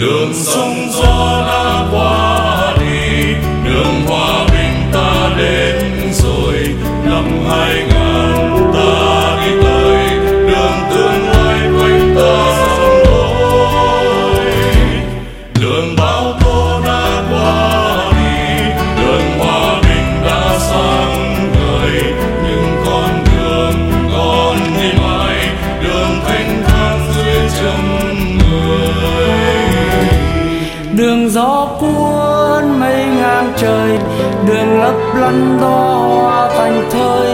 Đường sông gió đã qua đi, đường hòa bình ta đến rồi, năm hai ngàn ta đường lấp lánh đó hoa thành thơi,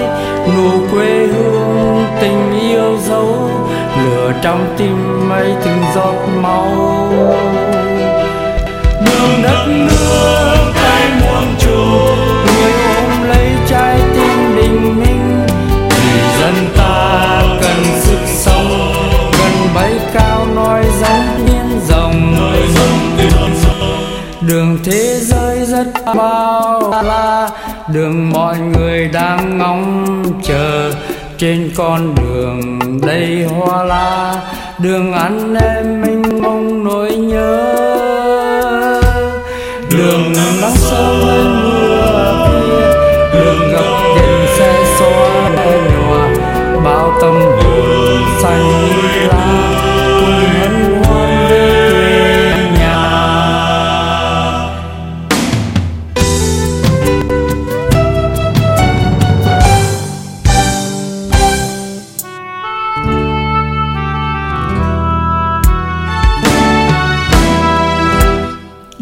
nụ quê hương tình yêu dấu, lửa trong tim mây từng giọt máu. Đường thế giới rất bao la đường mọi người đang ngóng chờ. Trên con đường đầy hoa la, đường anh em mình mong nỗi nhớ. Đường nắng sớm lên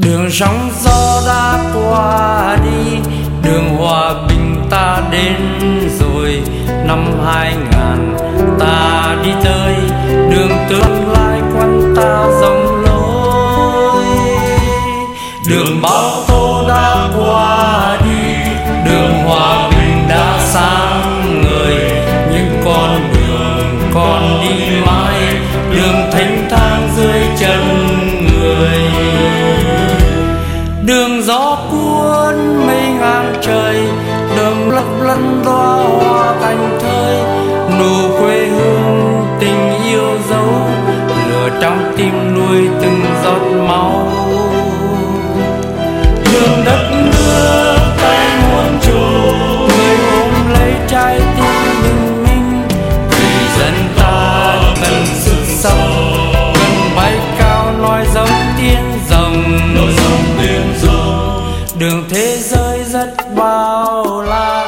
đường sóng gió đã qua đi, đường hòa bình ta đến rồi. Năm hai ngàn ta đi tới đường tương lai quanh ta rộng lối. Đường bao tố đã qua đi lánh đóa hoa thành thơi nụ quê hương tình yêu dấu lửa trong tim nuôi từng giọt máu. Đường đất nước tay muôn trù người ôm lấy trái tim bình minh. Vì dân ta cần sức sống cần bay cao nói giống tiếng rồng. Nỗi sông tiếng sông đường thế giới rất bao la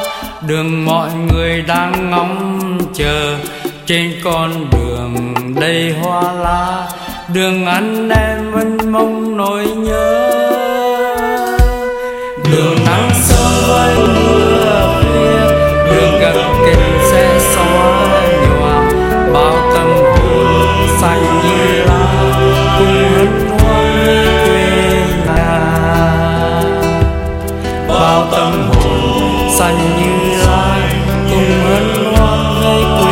đường mọi người đang ngóng chờ. Trên con đường đầy hoa lá, đường anh em vẫn mong nỗi nhớ. xanh như lá cùng hân hoan ngay cùng